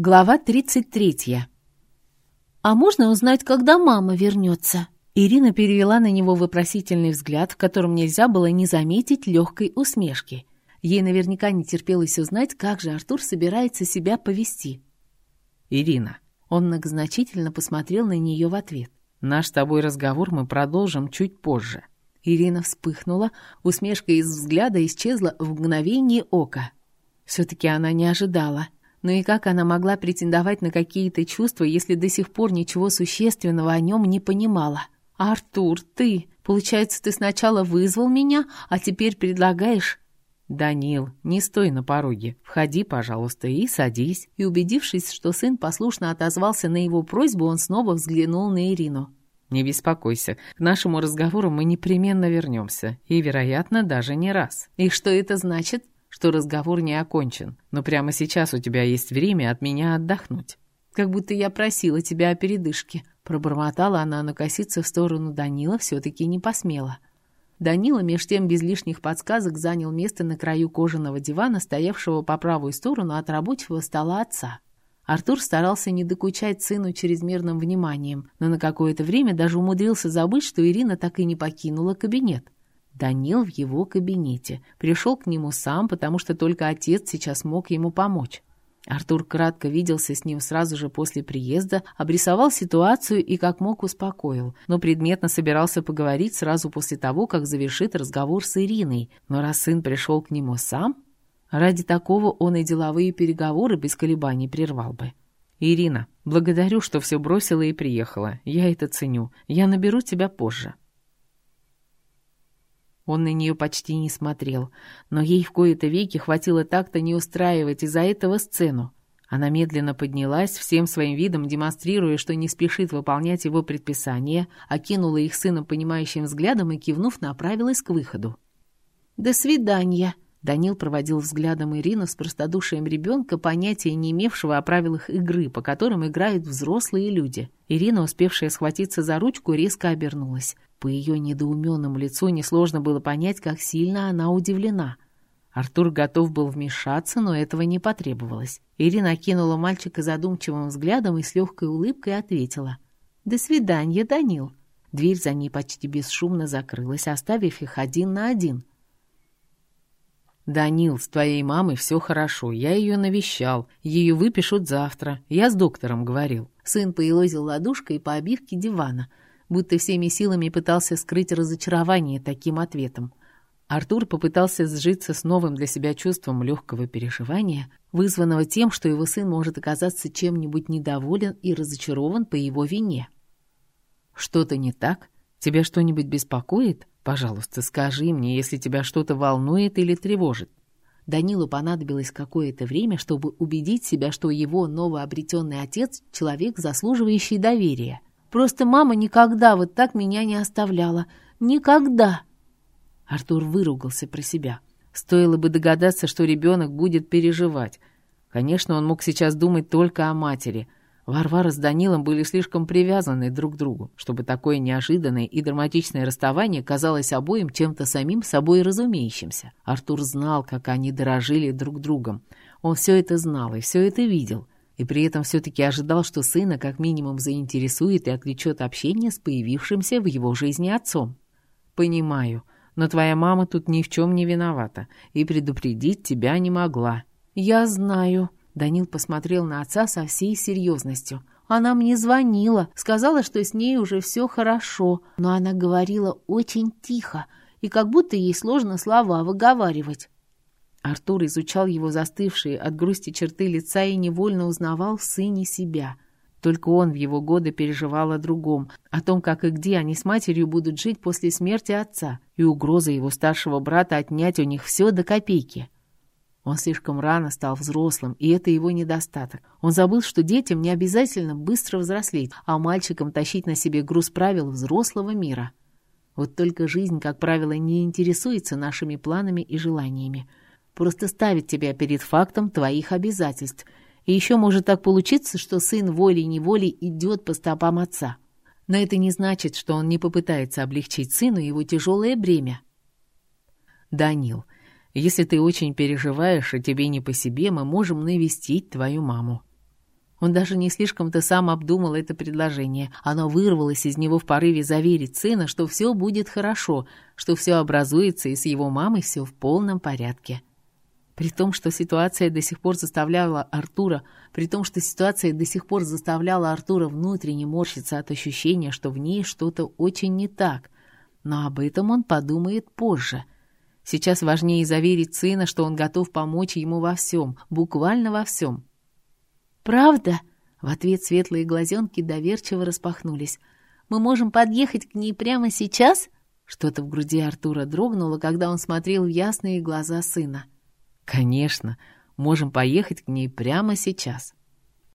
Глава 33. «А можно узнать, когда мама вернется?» Ирина перевела на него вопросительный взгляд, в котором нельзя было не заметить легкой усмешки. Ей наверняка не терпелось узнать, как же Артур собирается себя повести. «Ирина». Он многозначительно посмотрел на нее в ответ. «Наш с тобой разговор мы продолжим чуть позже». Ирина вспыхнула, усмешка из взгляда исчезла в мгновение ока. Все-таки она не ожидала. Но и как она могла претендовать на какие-то чувства, если до сих пор ничего существенного о нем не понимала? «Артур, ты... Получается, ты сначала вызвал меня, а теперь предлагаешь...» «Данил, не стой на пороге. Входи, пожалуйста, и садись». И убедившись, что сын послушно отозвался на его просьбу, он снова взглянул на Ирину. «Не беспокойся. К нашему разговору мы непременно вернемся. И, вероятно, даже не раз». «И что это значит?» Что разговор не окончен, но прямо сейчас у тебя есть время от меня отдохнуть». «Как будто я просила тебя о передышке», — пробормотала она, но коситься в сторону Данила все-таки не посмела. Данила меж тем без лишних подсказок занял место на краю кожаного дивана, стоявшего по правую сторону от рабочего стола отца. Артур старался не докучать сыну чрезмерным вниманием, но на какое-то время даже умудрился забыть, что Ирина так и не покинула кабинет. Данил в его кабинете. Пришел к нему сам, потому что только отец сейчас мог ему помочь. Артур кратко виделся с ним сразу же после приезда, обрисовал ситуацию и как мог успокоил, но предметно собирался поговорить сразу после того, как завершит разговор с Ириной. Но раз сын пришел к нему сам, ради такого он и деловые переговоры без колебаний прервал бы. «Ирина, благодарю, что все бросила и приехала. Я это ценю. Я наберу тебя позже». Он на нее почти не смотрел, но ей в кои-то веки хватило так-то не устраивать из-за этого сцену. Она медленно поднялась, всем своим видом демонстрируя, что не спешит выполнять его предписания, окинула их сыном понимающим взглядом и, кивнув, направилась к выходу. «До свидания!» Данил проводил взглядом Ирину с простодушием ребенка, понятия не имевшего о правилах игры, по которым играют взрослые люди. Ирина, успевшая схватиться за ручку, резко обернулась. По ее недоуменному лицу несложно было понять, как сильно она удивлена. Артур готов был вмешаться, но этого не потребовалось. Ирина кинула мальчика задумчивым взглядом и с легкой улыбкой ответила. «До свидания, Данил». Дверь за ней почти бесшумно закрылась, оставив их один на один. «Данил, с твоей мамой все хорошо. Я ее навещал. Ее выпишут завтра. Я с доктором говорил». Сын поелозил ладушкой по обивке дивана, будто всеми силами пытался скрыть разочарование таким ответом. Артур попытался сжиться с новым для себя чувством легкого переживания, вызванного тем, что его сын может оказаться чем-нибудь недоволен и разочарован по его вине. «Что-то не так? Тебя что-нибудь беспокоит?» Пожалуйста, скажи мне, если тебя что-то волнует или тревожит. Данилу понадобилось какое-то время, чтобы убедить себя, что его новообретенный отец — человек, заслуживающий доверия. Просто мама никогда вот так меня не оставляла. Никогда!» Артур выругался про себя. Стоило бы догадаться, что ребенок будет переживать. Конечно, он мог сейчас думать только о матери — Варвара с Данилом были слишком привязаны друг к другу, чтобы такое неожиданное и драматичное расставание казалось обоим чем-то самим собой разумеющимся. Артур знал, как они дорожили друг другом. Он все это знал и все это видел, и при этом все-таки ожидал, что сына как минимум заинтересует и отвлечет общение с появившимся в его жизни отцом. «Понимаю, но твоя мама тут ни в чем не виновата и предупредить тебя не могла». «Я знаю», Данил посмотрел на отца со всей серьезностью. Она мне звонила, сказала, что с ней уже все хорошо, но она говорила очень тихо и как будто ей сложно слова выговаривать. Артур изучал его застывшие от грусти черты лица и невольно узнавал в сыне себя. Только он в его годы переживал о другом, о том, как и где они с матерью будут жить после смерти отца, и угроза его старшего брата отнять у них все до копейки. Он слишком рано стал взрослым, и это его недостаток. Он забыл, что детям не обязательно быстро взрослеть, а мальчикам тащить на себе груз правил взрослого мира. Вот только жизнь, как правило, не интересуется нашими планами и желаниями. Просто ставит тебя перед фактом твоих обязательств. И еще может так получиться, что сын волей-неволей идет по стопам отца. Но это не значит, что он не попытается облегчить сыну его тяжелое бремя. Данил, если ты очень переживаешь, и тебе не по себе, мы можем навестить твою маму». Он даже не слишком-то сам обдумал это предложение. Оно вырвалось из него в порыве заверить сына, что все будет хорошо, что все образуется и с его мамой все в полном порядке. При том, что ситуация до сих пор заставляла Артура, при том, что ситуация до сих пор заставляла Артура внутренне морщиться от ощущения, что в ней что-то очень не так. Но об этом он подумает позже. Сейчас важнее заверить сына, что он готов помочь ему во всем, буквально во всем. «Правда?» — в ответ светлые глазенки доверчиво распахнулись. «Мы можем подъехать к ней прямо сейчас?» Что-то в груди Артура дрогнуло, когда он смотрел в ясные глаза сына. «Конечно, можем поехать к ней прямо сейчас».